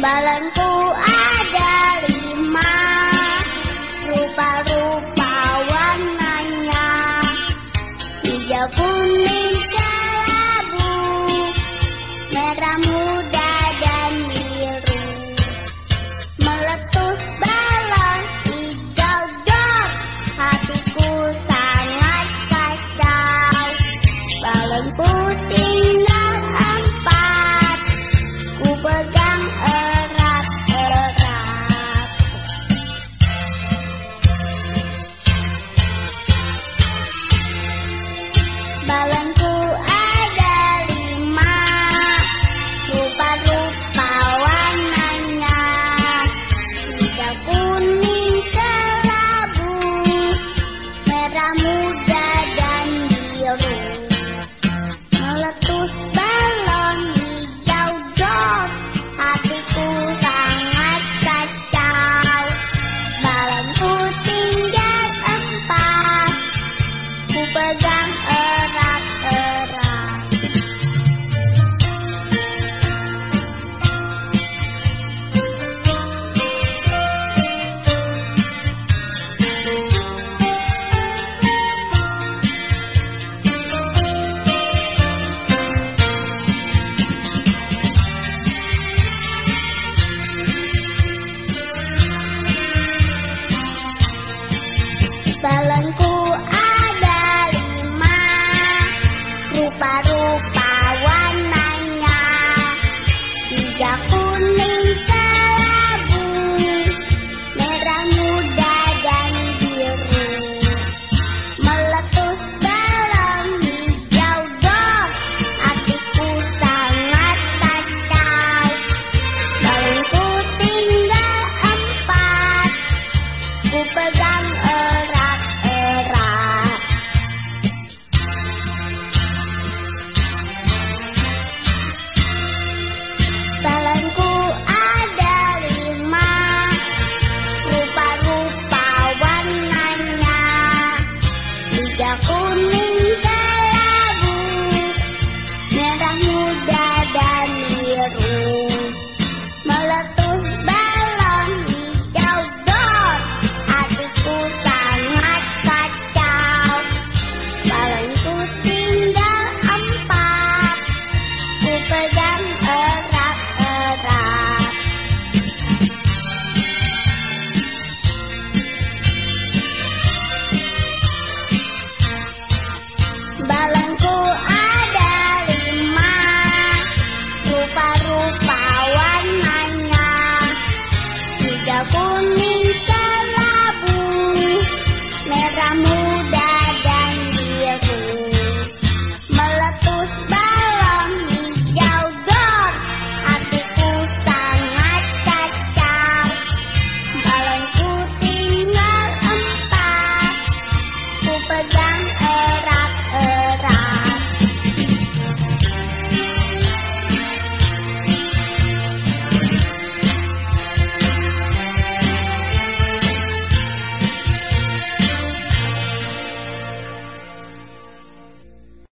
Balonku ada lima. Rupa-rupa warnanya Hijau kuning kelabu. Merah muda balance.